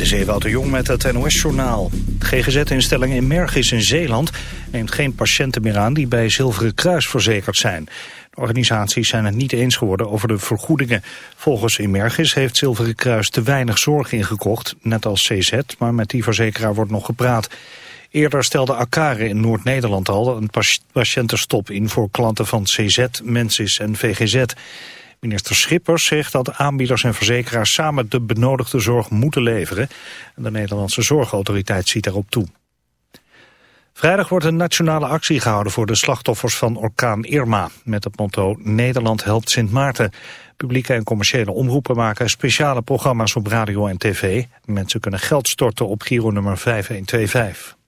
Dit is de Jong met het NOS-journaal. GGZ-instelling in Mergis in Zeeland neemt geen patiënten meer aan die bij Zilveren Kruis verzekerd zijn. De organisaties zijn het niet eens geworden over de vergoedingen. Volgens Immergis heeft Zilveren Kruis te weinig zorg ingekocht, net als CZ, maar met die verzekeraar wordt nog gepraat. Eerder stelde Akare in Noord-Nederland al een patiëntenstop in voor klanten van CZ, Mensis en VGZ. Minister Schippers zegt dat aanbieders en verzekeraars samen de benodigde zorg moeten leveren. En de Nederlandse Zorgautoriteit ziet daarop toe. Vrijdag wordt een nationale actie gehouden voor de slachtoffers van orkaan Irma. Met het motto Nederland helpt Sint Maarten. Publieke en commerciële omroepen maken speciale programma's op radio en tv. Mensen kunnen geld storten op Giro nummer 5125.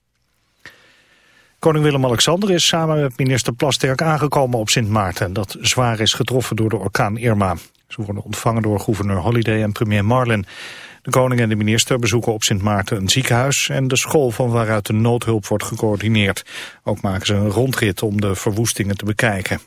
Koning Willem-Alexander is samen met minister Plasterk aangekomen op Sint Maarten... dat zwaar is getroffen door de orkaan Irma. Ze worden ontvangen door gouverneur Holiday en premier Marlin. De koning en de minister bezoeken op Sint Maarten een ziekenhuis... en de school van waaruit de noodhulp wordt gecoördineerd. Ook maken ze een rondrit om de verwoestingen te bekijken.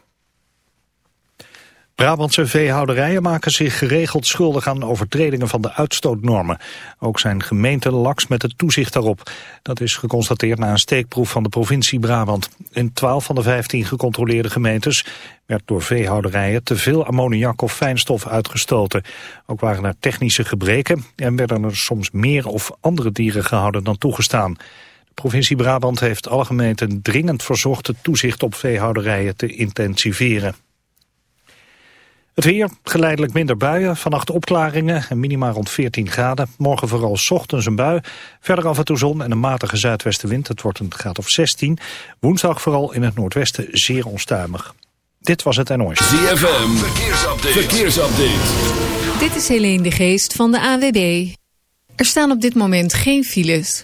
Brabantse veehouderijen maken zich geregeld schuldig aan overtredingen van de uitstootnormen. Ook zijn gemeenten laks met het toezicht daarop. Dat is geconstateerd na een steekproef van de provincie Brabant. In 12 van de 15 gecontroleerde gemeentes werd door veehouderijen te veel ammoniak of fijnstof uitgestoten. Ook waren er technische gebreken en werden er soms meer of andere dieren gehouden dan toegestaan. De provincie Brabant heeft alle gemeenten dringend verzocht het toezicht op veehouderijen te intensiveren. Het weer, geleidelijk minder buien, vannacht opklaringen en minima rond 14 graden. Morgen vooral ochtends een bui, verder af en toe zon en een matige zuidwestenwind. Het wordt een graad of 16. Woensdag vooral in het noordwesten zeer onstuimig. Dit was het NOS. ZFM, verkeersupdate. verkeersupdate. Dit is Helene de Geest van de AWB. Er staan op dit moment geen files.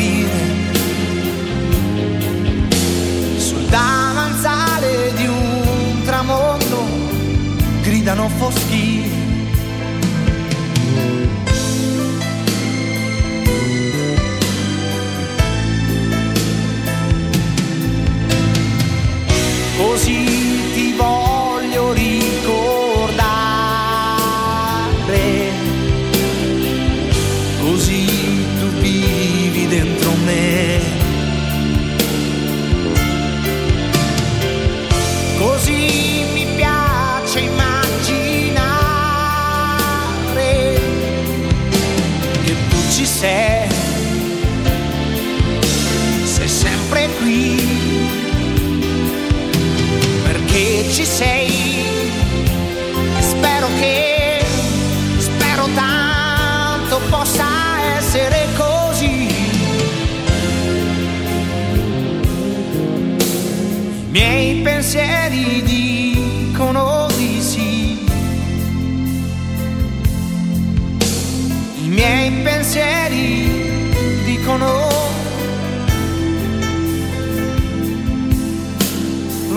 gridano foschi. Così ti voglio ricordare,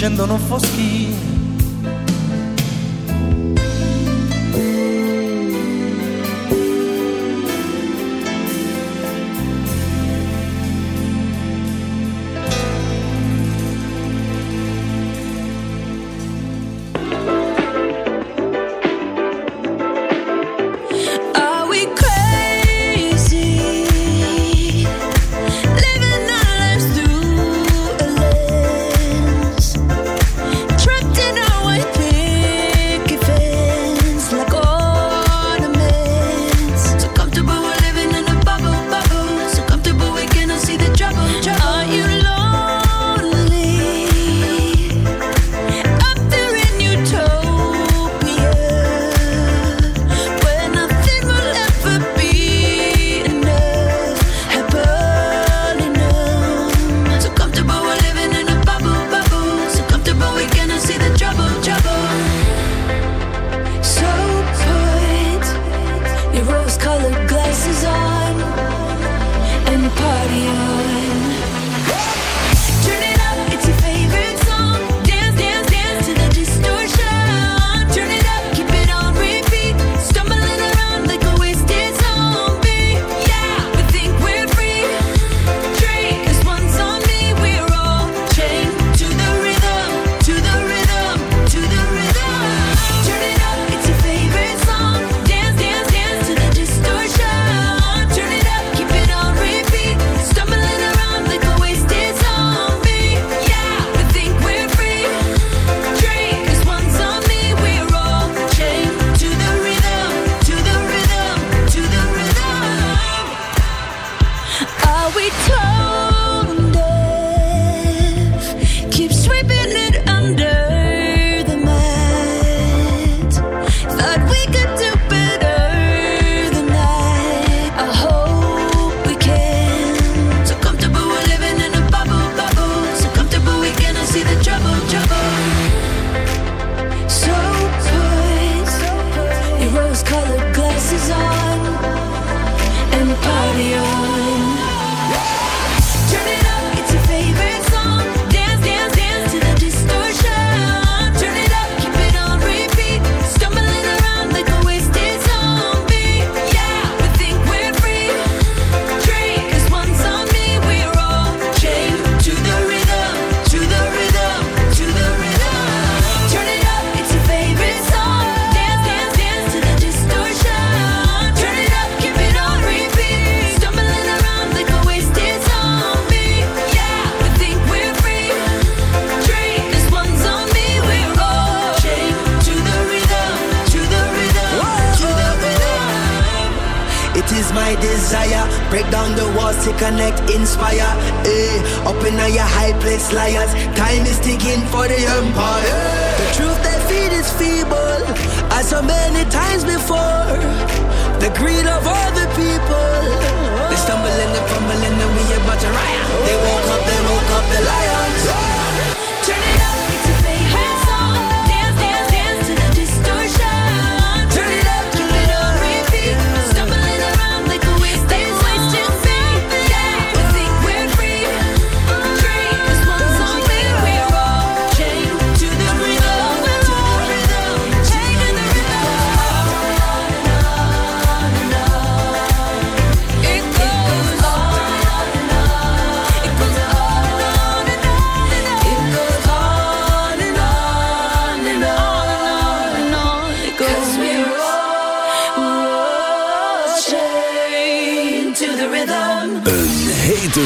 Scendo non foschi times before. The greed of other people. They stumbling and fumbling and we about to riot. They woke up, they woke up the lions.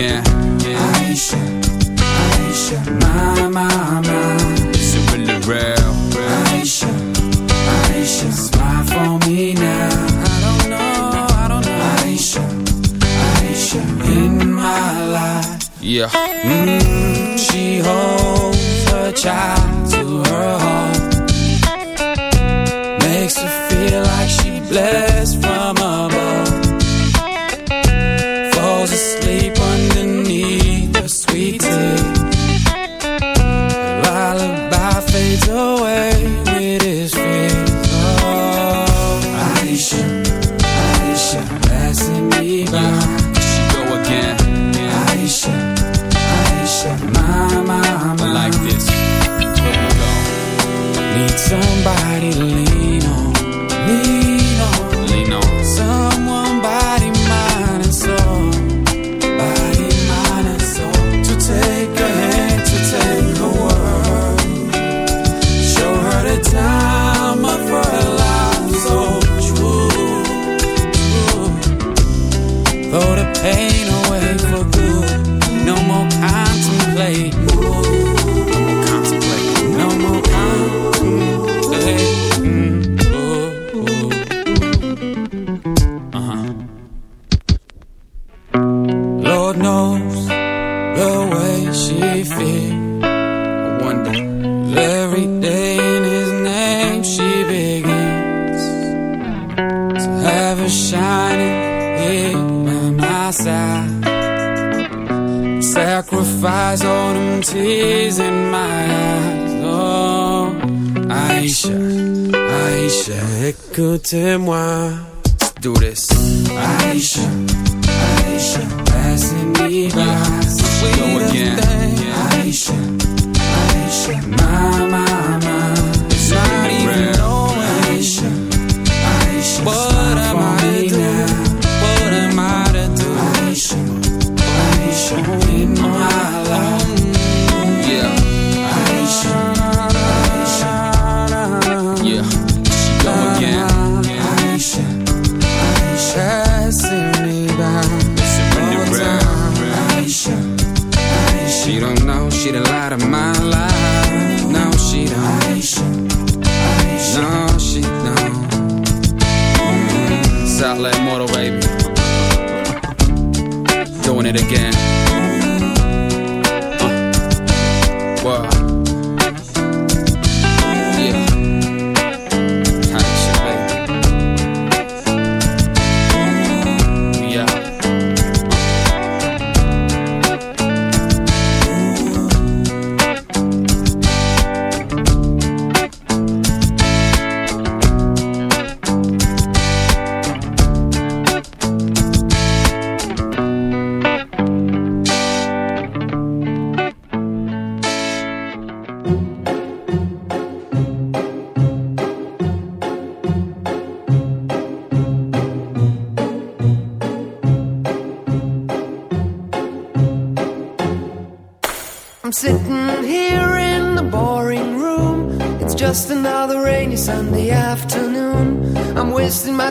Go again. Aisha, Aisha, my, my, my. Super real. Aisha, Aisha, smile for me now. I don't know, I don't know. Aisha, Aisha, in my life. Yeah. Mm, she holds her child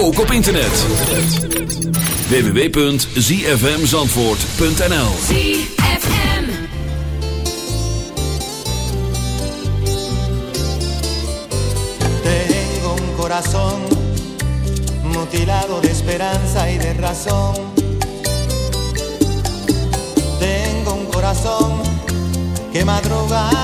ook op internet. www.zfmzandvoort.nl ZFM Tengo un corazón mutilado de esperanza y de razón. Tengo un corazón que madruga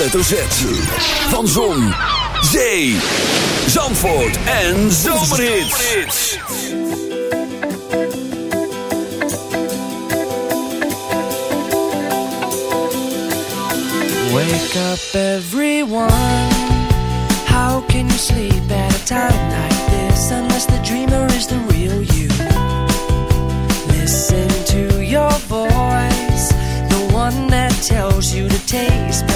Van Zon, Zee, Zandvoort en Zomerhits. Wake up everyone. How can you sleep at a time like this? Unless the dream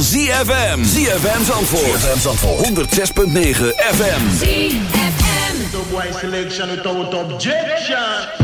ZFM. ZFM Zandvoort. ZFM Zandvoort. 106.9 FM. ZFM. The Y selection without objection.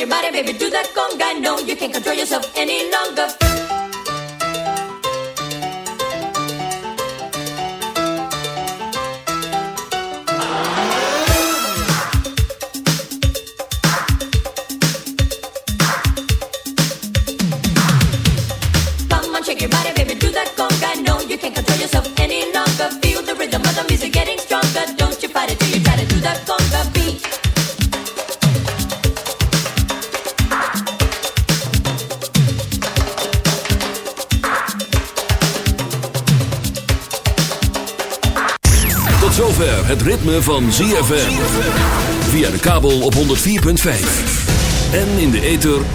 your body, baby, do that conga. No, you can't control your